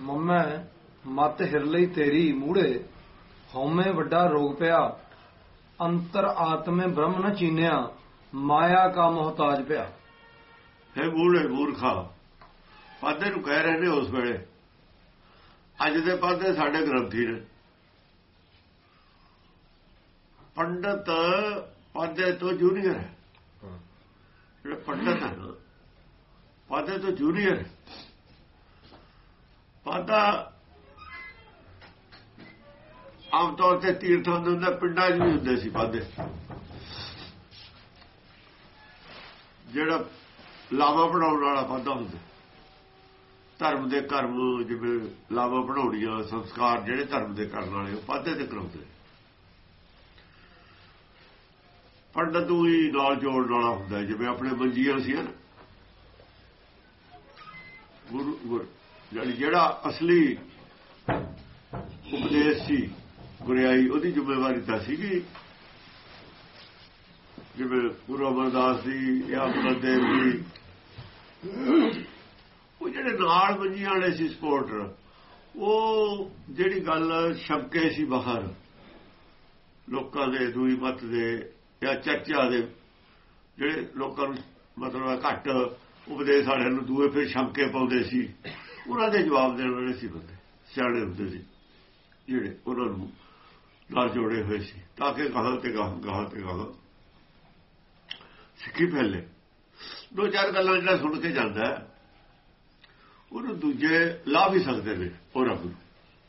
ਮੰਮੈ ਮਤ ਹਿਰ ਲਈ ਤੇਰੀ ਮੂੜੇ ਹਉਮੈ ਵੱਡਾ ਰੋਗ ਪਿਆ। ਅੰਤਰ ਆਤਮੇ ਬ੍ਰਹਮ ਨ ਚੀਨਿਆ ਮਾਇਆ ਕਾ ਮੁਹਤਾਜ ਪਿਆ। ਹੈ ਮੂੜੇ ਮੂਰਖਾ ਪਾਦੇ ਨੂੰ ਕਹਿ ਰਹੇ ਨੇ ਉਸ ਵੇਲੇ। ਅੱਜ ਦੇ ਪਾਦੇ ਸਾਡੇ ਗ੍ਰੰਥੀ ਨੇ। ਪੰਡਤ ਪਾਦੇ ਤੋਂ ਜੂਨੀਅਰ ਹੈ। ਜਿਹੜੇ ਪੰਡਤ ਹੈ ਪਾਦੇ ਤੋਂ ਜੂਨੀਅਰ ਹੈ। ਪਾਦਾ ਆਮ ਤੌਰ ਤੇ ਤੀਰਥਾਂ ਦੇ ਹੁੰਦਾ ਪਿੰਡਾਂ 'ਚ ਵੀ ਹੁੰਦੇ ਸੀ ਪਾਦੇ ਜਿਹੜਾ ਲਾਵਾ ਬਣਾਉਣ ਵਾਲਾ ਪਾਦਾ ਹੁੰਦਾ। ਧਰਮ ਦੇ ਕਰਮ, ਜਿਵੇਂ ਲਾਵਾ ਬਣਾਉਣੀਆਂ, ਸੰਸਕਾਰ ਜਿਹੜੇ ਧਰਮ ਦੇ ਕਰਨ ਵਾਲੇ, ਉਹ ਪਾਦੇ ਤੇ ਕਰਾਉਂਦੇ। ਪੰਡਤ ਨੂੰ ਹੀ ਨਾਲ ਜੋੜਨ ਵਾਲਾ ਹੁੰਦਾ, ਜਿਵੇਂ ਆਪਣੇ ਮੰਜੀਆਂ ਸੀ ਨਾ। ਗੁਰੂ ਗੁਰ ਜਿਹੜਾ ਅਸਲੀ ਉਪਦੇਸ਼ ਸੀ, ਗੁਰਿਆਈ, ਉਹਦੀ ਜ਼ਿੰਮੇਵਾਰੀ ਤਾਂ ਸੀਗੀ। ਜਿਵੇਂ ਗੁਰੂ ਅਮਰਦਾਸ ਦੀ ਜਾਂ ਗੁਰਦੇਵ ਦੀ ਉਹ ਜਿਹੜੇ ਨਾਲ ਮੰਜੀਆਂ ਵਾਲੇ ਸੀ ਸਪੋਰਟਰ ਉਹ ਜਿਹੜੀ ਗੱਲ ਸ਼ਬਕੇ ਸੀ ਬਾਹਰ, ਲੋਕਾਂ ਦੇ, ਦੂਈ ਮਤ ਦੇ ਜਾਂ ਚਰਚਾ ਦੇ, ਜਿਹੜੇ ਲੋਕਾਂ ਨੂੰ ਮਤਲਬ ਘੱਟ ਉਪਦੇਸ਼ ਵਾਲਿਆਂ ਨੂੰ ਦੂਏ ਫਿਰ ਸ਼ੰਕੇ ਪਾਉਂਦੇ ਸੀ। ਉਹਨਾਂ ਦੇ ਜਵਾਬ ਦੇਣ ਵਾਲੇ ਸੀ ਬੰਦੇ, ਸਿਆਣੇ ਹੁੰਦੇ ਸੀ, ਜਿਹੜੇ ਉਹਨਾਂ ਨੂੰ ਨਾਲ ਜੋੜੇ ਹੋਏ ਸੀ। ਤਾਂ ਕਿ ਗਾਹਾਂ ਤੇ ਗਾਹਾਂ ਗਾਹਾਂ ਤੇ ਗਾਹਾਂ ਸਿੱਖੀ ਫੈਲੇ। ਦੋ ਚਾਰ ਗੱਲਾਂ ਜਿਹੜਾ ਸੁਣ ਕੇ ਜਾਂਦਾ ਉਹਨੂੰ ਦੂਜੇ ਲਾ ਵੀ ਸਕਦੇ ਨੇ, ਉਹ ਰੱਬ ਨੂੰ।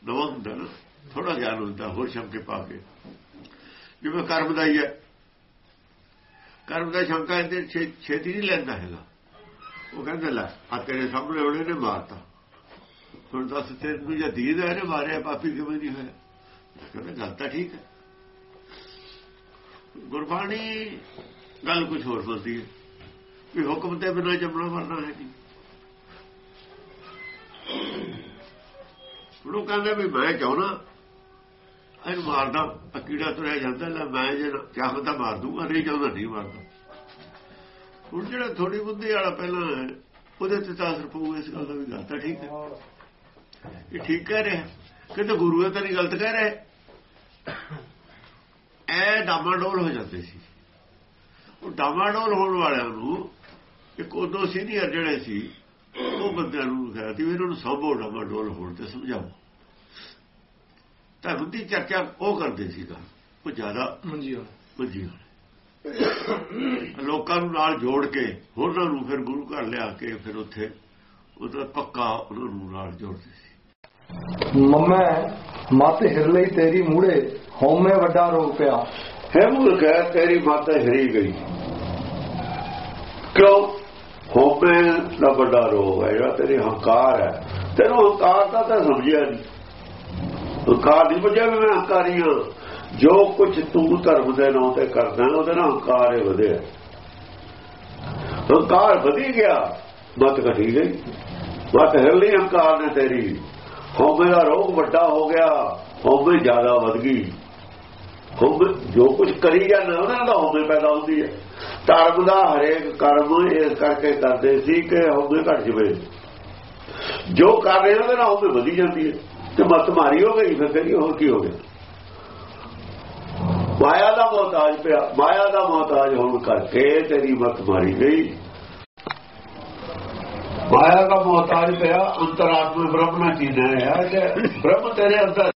ਨਵਾਂ ਹੁੰਦਾ ਨਾ ਥੋੜਾ ਗਿਆਨ ਹੁੰਦਾ, ਹੋਰ ਸ਼ੰਕੇ ਪਾ ਕੇ। ਜਿਵੇਂ ਕਰਮ ਦਾ ਹੀ ਹੈ। ਕਰਮ ਦਾ ਸ਼ੰਕਾ ਇਹਦੇ ਛੇਤੀ ਨਹੀਂ ਲੈਂਦਾ ਹੈਗਾ। ਉਹ ਕਹਿੰਦਾ ਲੈ ਆ ਤੇਰੇ ਸਾਹਮਣੇ ਉਹਨੇ ਨੇ ਮਾਰਤਾ। ਹੁਣ ਦੱਸ ਨੂੰ ਜਾਂ ਦੀਦ ਹੈ ਨੇ ਮਾਰਿਆ, ਪਾਪੀ ਕਿਵੇਂ ਨਹੀਂ ਹੋਇਆ? ਕਹਿੰਦਾ ਗੱਲ ਤਾਂ ਠੀਕ ਹੈ। ਗੁਰਬਾਣੀ ਗੱਲ ਕੁਝ ਹੋਰ ਬੋਲਦੀ ਹੈ। ਵੀ ਹੁਕਮ ਤੇ ਬਿਨਾਂ ਜੰਮਣਾ ਮਰਨਾ ਹੈ ਜੀ ਉਹ ਕਹਿੰਦਾ ਵੀ ਮੈਂ ਚਾਹਣਾ ਇਹਨੂੰ ਮਾਰਦਾ ਅਕੀੜਾ ਤੁਰਿਆ ਜਾਂਦਾ, ਲੈ ਮੈਂ ਜੇ ਚਾਹਦਾ ਮਾਰ ਦੂੰਗਾ, ਨਹੀਂ ਚਾਹੁੰਦਾ ਨਹੀਂ ਮਾਰਦਾ। ਹੁਣ ਜਿਹੜਾ ਥੋੜੀ ਬੁੱਧੀ ਵਾਲਾ ਪਹਿਲਾਂ ਉਹਦੇ ਤੇ ਤਾਂ ਅਸਰ ਪਊ, ਇਸ ਗੱਲ ਦਾ ਵੀ ਗੱਲ ਤਾਂ ਠੀਕ ਹੈ। ਇਹ ਠੀਕ ਕਹਿ ਰਿਹਾ। ਕਿਤੇ ਗੁਰੂ ਇਹ ਤਾਂ ਨਹੀਂ ਗਲਤ ਕਹਿ ਰਿਹਾ। ਐ ਡਾਮਾਡੋਲ ਹੋ ਜਾਂਦੇ ਸੀ। ਉਹ ਡਾਮਾਡੋਲ ਹੋਣ ਵਾਲਿਆਂ ਨੂੰ ਇੱਕ ਉਦੋਂ ਸੀਨੀਅਰ ਜਿਹੜੇ ਸੀ ਉਹ ਬੰਦਿਆਂ ਨੂੰ ਕਿਹਾ ਸੀ ਇਹਨਾਂ ਨੂੰ ਸਭੋ ਡਾਮਾਡੋਲ ਹੋਣ ਤੇ ਸਮਝਾਓ। ਧਰਮ ਦੀ ਚਰਚਾ ਉਹ ਕਰਦੇ ਸੀਗਾ। ਉਹ ਜ਼ਿਆਦਾ ਮੰਜੀ ਮੰਜੀ ਲੋਕਾਂ ਨੂੰ ਨਾਲ ਜੋੜ ਕੇ ਹੋਰਾਂ ਨੂੰ ਫਿਰ ਗੁਰੂ ਘਰ ਲਿਆ ਕੇ ਫਿਰ ਉੱਥੇ ਉਹਦਾ ਪੱਕਾ ਉਹਨਾਂ ਨੂੰ ਨਾਲ ਜੋੜਦੇ ਸੀ। ਮੰਮੈ, ਮਤ ਹਿਰ ਤੇਰੀ ਮੂੜੇ ਹਉਮੈ ਵੱਡਾ ਰੋਗ ਪਿਆ। ਹੈ ਮੂਰਖ ਤੇਰੀ ਮਾਤਾ ਹਿਰੀ ਗਈ। ਕਿਉਂ? ਹੋਮੇ ਦਾ ਵੱਡਾ ਰੋਗ ਹੈ ਜਿਹੜਾ ਤੇਰੀ ਹੰਕਾਰ ਹੈ। ਤੈਨੂੰ ਹੰਕਾਰ ਦਾ ਤਾਂ ਸਮਝਿਆ ਨਹੀਂ ਹੰਕਾਰ ਨਹੀਂ ਬੁਝਿਆ ਵੀ ਮੈਂ ਹੰਕਾਰੀ ਹਾਂ। ਜੋ ਕੁਝ ਤੂੰ ਧਰਮ ਦੇ ਨਾਂ ਤੇ ਕਰਦਾ ਉਹਦੇ ਨਾਲ ਹੰਕਾਰ ਹੀ ਵਧਿਆ। ਹੰਕਾਰ ਵਧੀ ਗਿਆ, ਮਤ ਘਟੀ ਗਈ। ਮਤ ਹਿਰ ਲਈ ਹੰਕਾਰ ਨੇ ਤੇਰੀ। ਹੋਮੇ ਦਾ ਰੋਗ ਵੱਡਾ ਹੋ ਗਿਆ ਹੋਮੇ ਜ਼ਿਆਦਾ ਵਧ ਗਈ। ਹੋਮੇ ਜੋ ਕੁਝ ਕਰੀ ਜਾਂਦਾ, ਉਹਨਾਂ ਦਾ ਹੋਮੇ ਪੈਦਾ ਹੁੰਦੀ ਹੈ। ਧਰਮ ਦਾ ਹਰੇਕ ਕਰਮ ਇਸ ਕਰਕੇ ਕਰਦੇ ਸੀ ਕਿ ਹੋਮੇ ਘਟ ਜਵੇ। ਜੋ ਕਰ ਰਹੇ ਉਹਦੇ ਨਾਲ ਹੋਮੇ ਵਧੀ ਜਾਂਦੀ ਹੈ। ਤੇ ਮਤ ਮਾਰੀ ਹੋ ਗਈ, ਫਿਰ ਤੇਰੀ ਹੋਰ ਕੀ ਹੋ ਗਿਆ। ਮਾਇਆ ਦਾ ਮਹਤਾਜ ਪਿਆ, ਮਾਇਆ ਦਾ ਮਹਤਾਜ ਹੋਣ ਕਰਕੇ ਤੇਰੀ ਮਤ ਮਾਰੀ ਗਈ। ਮਾਇਆ ਦਾ ਮਹਤਾਜ ਪਿਆ ਅੰਤਰਾਤਮਾ ਬ੍ਰਹਮ ਨਾਲ ਚੀਨਾ ਹੈ ਕਿ ਬ੍ਰਹਮ ਤੇਰੇ ਅੰਦਰ